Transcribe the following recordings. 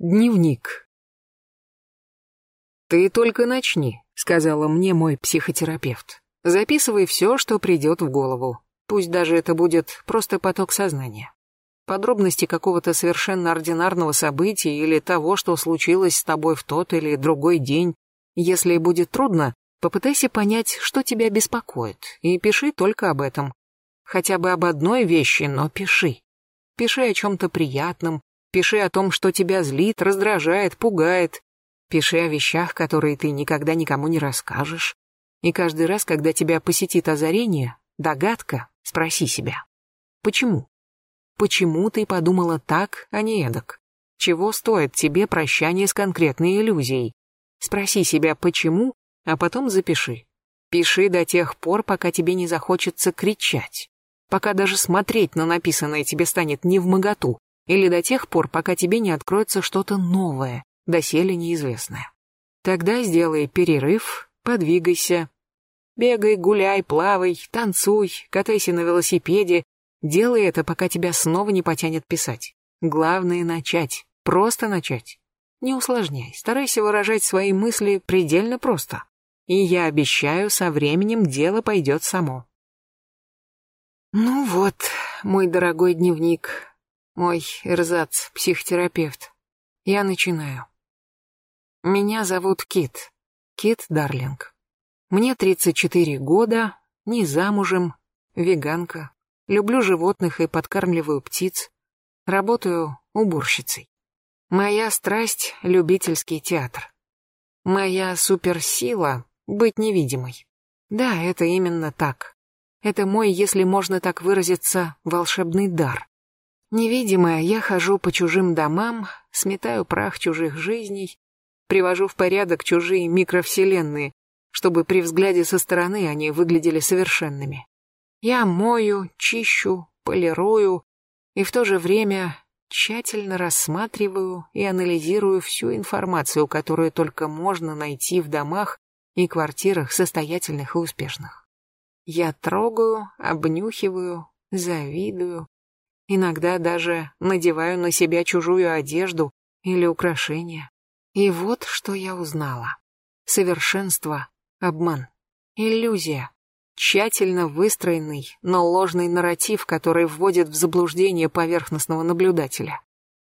Дневник. «Ты только начни», — сказала мне мой психотерапевт. «Записывай все, что придет в голову. Пусть даже это будет просто поток сознания. Подробности какого-то совершенно ординарного события или того, что случилось с тобой в тот или другой день. Если будет трудно, попытайся понять, что тебя беспокоит, и пиши только об этом. Хотя бы об одной вещи, но пиши. Пиши о чем-то приятном, Пиши о том, что тебя злит, раздражает, пугает. Пиши о вещах, которые ты никогда никому не расскажешь. И каждый раз, когда тебя посетит озарение, догадка, спроси себя. Почему? Почему ты подумала так, а не эдак? Чего стоит тебе прощание с конкретной иллюзией? Спроси себя «почему», а потом запиши. Пиши до тех пор, пока тебе не захочется кричать. Пока даже смотреть на написанное тебе станет невмоготу, или до тех пор, пока тебе не откроется что-то новое, доселе неизвестное. Тогда сделай перерыв, подвигайся. Бегай, гуляй, плавай, танцуй, катайся на велосипеде. Делай это, пока тебя снова не потянет писать. Главное начать, просто начать. Не усложняй, старайся выражать свои мысли предельно просто. И я обещаю, со временем дело пойдет само. Ну вот, мой дорогой дневник, мой эрзац, психотерапевт. Я начинаю. Меня зовут Кит. Кит Дарлинг. Мне 34 года, не замужем, веганка. Люблю животных и подкармливаю птиц. Работаю уборщицей. Моя страсть — любительский театр. Моя суперсила — быть невидимой. Да, это именно так. Это мой, если можно так выразиться, волшебный дар. Невидимая, я хожу по чужим домам, сметаю прах чужих жизней, привожу в порядок чужие микровселенные, чтобы при взгляде со стороны они выглядели совершенными. Я мою, чищу, полирую и в то же время тщательно рассматриваю и анализирую всю информацию, которую только можно найти в домах и квартирах состоятельных и успешных. Я трогаю, обнюхиваю, завидую, Иногда даже надеваю на себя чужую одежду или украшения. И вот что я узнала. Совершенство — обман. Иллюзия. Тщательно выстроенный, но ложный нарратив, который вводит в заблуждение поверхностного наблюдателя.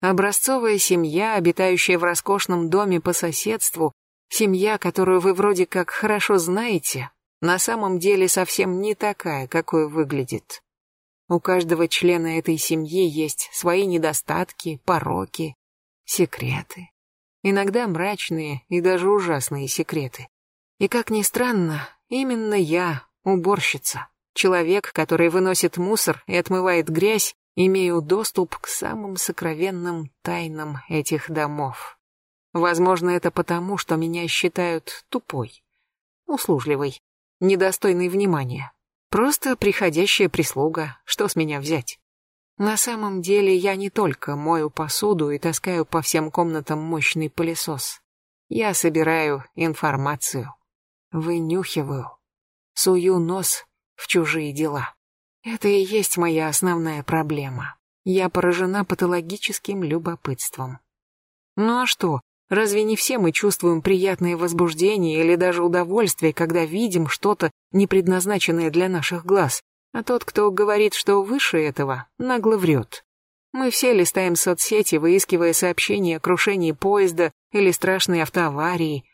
Образцовая семья, обитающая в роскошном доме по соседству, семья, которую вы вроде как хорошо знаете, на самом деле совсем не такая, какой выглядит. У каждого члена этой семьи есть свои недостатки, пороки, секреты. Иногда мрачные и даже ужасные секреты. И как ни странно, именно я, уборщица, человек, который выносит мусор и отмывает грязь, имею доступ к самым сокровенным тайнам этих домов. Возможно, это потому, что меня считают тупой, услужливой, недостойной внимания. Просто приходящая прислуга, что с меня взять? На самом деле я не только мою посуду и таскаю по всем комнатам мощный пылесос. Я собираю информацию, вынюхиваю, сую нос в чужие дела. Это и есть моя основная проблема. Я поражена патологическим любопытством. Ну а что, Разве не все мы чувствуем приятное возбуждение или даже удовольствие, когда видим что-то, не предназначенное для наших глаз? А тот, кто говорит, что выше этого, нагло врет. Мы все листаем соцсети, выискивая сообщения о крушении поезда или страшной автоаварии.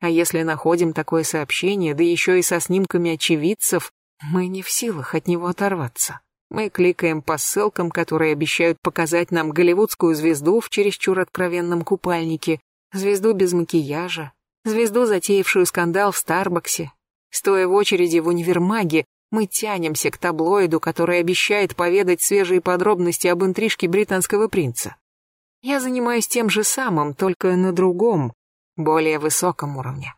А если находим такое сообщение, да еще и со снимками очевидцев, мы не в силах от него оторваться. Мы кликаем по ссылкам, которые обещают показать нам голливудскую звезду в чересчур откровенном купальнике, звезду без макияжа, звезду, затеявшую скандал в Старбаксе. Стоя в очереди в универмаге, мы тянемся к таблоиду, который обещает поведать свежие подробности об интрижке британского принца. Я занимаюсь тем же самым, только на другом, более высоком уровне.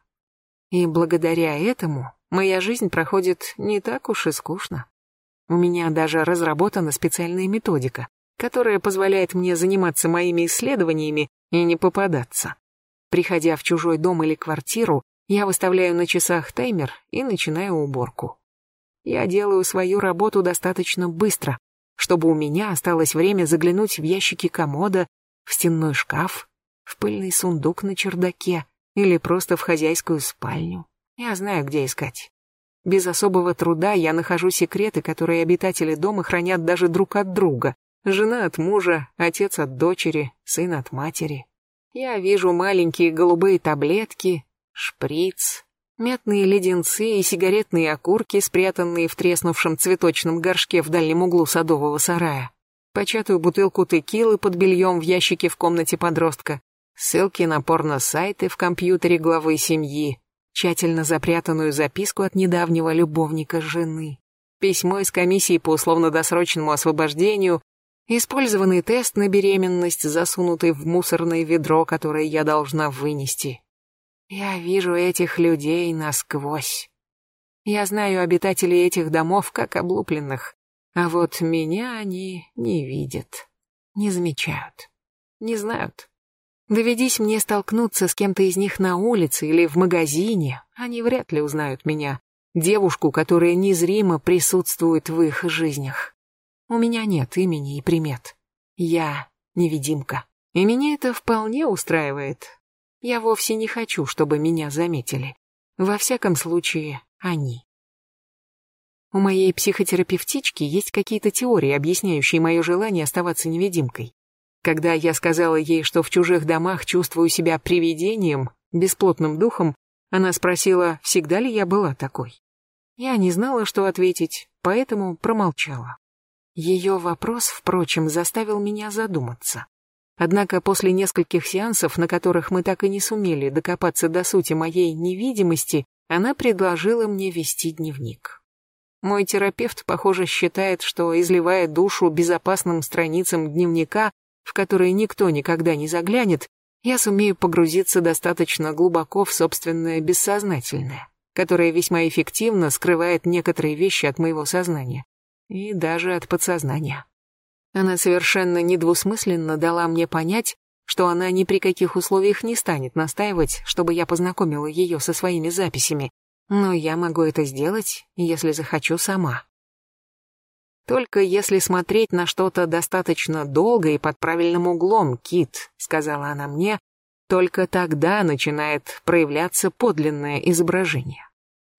И благодаря этому моя жизнь проходит не так уж и скучно. У меня даже разработана специальная методика, которая позволяет мне заниматься моими исследованиями и не попадаться. Приходя в чужой дом или квартиру, я выставляю на часах таймер и начинаю уборку. Я делаю свою работу достаточно быстро, чтобы у меня осталось время заглянуть в ящики комода, в стенной шкаф, В пыльный сундук на чердаке или просто в хозяйскую спальню. Я знаю, где искать. Без особого труда я нахожу секреты, которые обитатели дома хранят даже друг от друга. Жена от мужа, отец от дочери, сын от матери. Я вижу маленькие голубые таблетки, шприц, мятные леденцы и сигаретные окурки, спрятанные в треснувшем цветочном горшке в дальнем углу садового сарая. Початую бутылку текилы под бельем в ящике в комнате подростка. Ссылки на порно-сайты в компьютере главы семьи. Тщательно запрятанную записку от недавнего любовника жены. Письмо из комиссии по условно-досрочному освобождению Использованный тест на беременность, засунутый в мусорное ведро, которое я должна вынести. Я вижу этих людей насквозь. Я знаю обитателей этих домов как облупленных, а вот меня они не видят, не замечают, не знают. Доведись мне столкнуться с кем-то из них на улице или в магазине, они вряд ли узнают меня, девушку, которая незримо присутствует в их жизнях. У меня нет имени и примет. Я невидимка. И меня это вполне устраивает. Я вовсе не хочу, чтобы меня заметили. Во всяком случае, они. У моей психотерапевтички есть какие-то теории, объясняющие мое желание оставаться невидимкой. Когда я сказала ей, что в чужих домах чувствую себя привидением, бесплотным духом, она спросила, всегда ли я была такой. Я не знала, что ответить, поэтому промолчала. Ее вопрос, впрочем, заставил меня задуматься. Однако после нескольких сеансов, на которых мы так и не сумели докопаться до сути моей невидимости, она предложила мне вести дневник. Мой терапевт, похоже, считает, что, изливая душу безопасным страницам дневника, в которые никто никогда не заглянет, я сумею погрузиться достаточно глубоко в собственное бессознательное, которое весьма эффективно скрывает некоторые вещи от моего сознания и даже от подсознания. Она совершенно недвусмысленно дала мне понять, что она ни при каких условиях не станет настаивать, чтобы я познакомила ее со своими записями, но я могу это сделать, если захочу сама. «Только если смотреть на что-то достаточно долго и под правильным углом, Кит», — сказала она мне, «только тогда начинает проявляться подлинное изображение».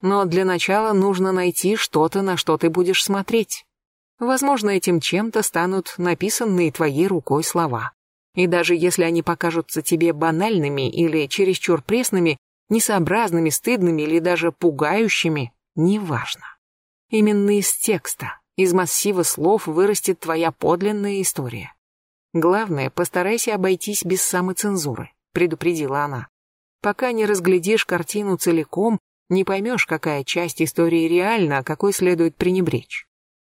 Но для начала нужно найти что-то, на что ты будешь смотреть. Возможно, этим чем-то станут написанные твоей рукой слова. И даже если они покажутся тебе банальными или чересчур пресными, несообразными, стыдными или даже пугающими, неважно. Именно из текста, из массива слов вырастет твоя подлинная история. Главное, постарайся обойтись без самоцензуры, предупредила она. Пока не разглядишь картину целиком, не поймешь, какая часть истории реальна, а какой следует пренебречь.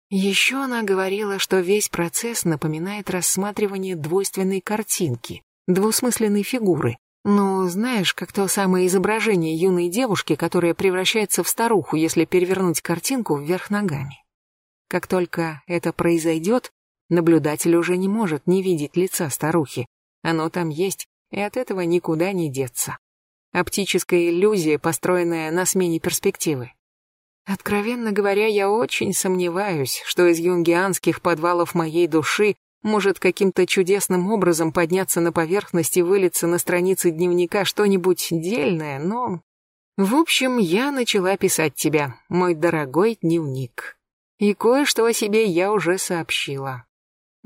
Еще она говорила, что весь процесс напоминает рассматривание двойственной картинки, двусмысленной фигуры. Ну, знаешь, как то самое изображение юной девушки, которая превращается в старуху, если перевернуть картинку вверх ногами. Как только это произойдет, наблюдатель уже не может не видеть лица старухи. Оно там есть, и от этого никуда не деться. Оптическая иллюзия, построенная на смене перспективы. Откровенно говоря, я очень сомневаюсь, что из юнгианских подвалов моей души может каким-то чудесным образом подняться на поверхность и вылиться на страницы дневника что-нибудь дельное, но... В общем, я начала писать тебя, мой дорогой дневник. И кое-что о себе я уже сообщила.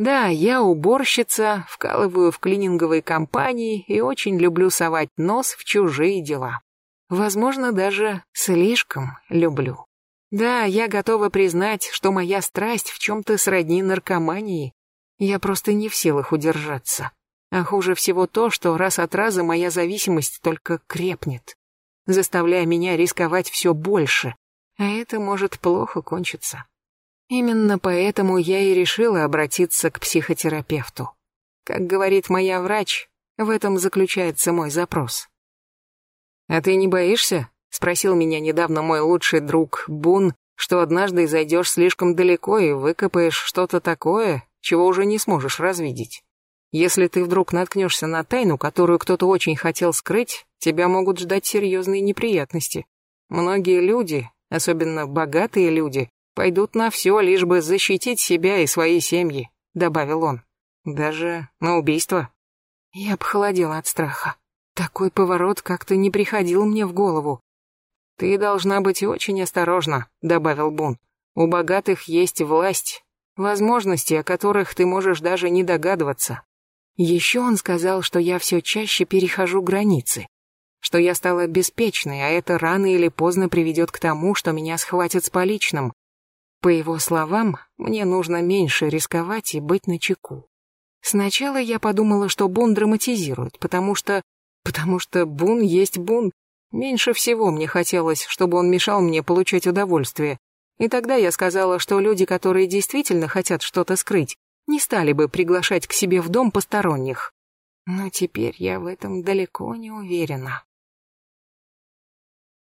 Да, я уборщица, вкалываю в клининговой компании и очень люблю совать нос в чужие дела. Возможно, даже слишком люблю. Да, я готова признать, что моя страсть в чем-то сродни наркомании. Я просто не в силах удержаться. А хуже всего то, что раз от раза моя зависимость только крепнет, заставляя меня рисковать все больше. А это может плохо кончиться. Именно поэтому я и решила обратиться к психотерапевту. Как говорит моя врач, в этом заключается мой запрос. «А ты не боишься?» — спросил меня недавно мой лучший друг Бун, что однажды зайдешь слишком далеко и выкопаешь что-то такое, чего уже не сможешь развидеть. Если ты вдруг наткнешься на тайну, которую кто-то очень хотел скрыть, тебя могут ждать серьезные неприятности. Многие люди, особенно богатые люди, пойдут на все, лишь бы защитить себя и свои семьи», — добавил он. «Даже на убийство». Я похолодела от страха. Такой поворот как-то не приходил мне в голову. «Ты должна быть очень осторожна», — добавил Бун. «У богатых есть власть, возможности, о которых ты можешь даже не догадываться». Еще он сказал, что я все чаще перехожу границы, что я стала беспечной, а это рано или поздно приведет к тому, что меня схватят с поличным. По его словам, мне нужно меньше рисковать и быть начеку. Сначала я подумала, что Бун драматизирует, потому что... потому что Бун есть Бун, Меньше всего мне хотелось, чтобы он мешал мне получать удовольствие. И тогда я сказала, что люди, которые действительно хотят что-то скрыть, не стали бы приглашать к себе в дом посторонних. Но теперь я в этом далеко не уверена.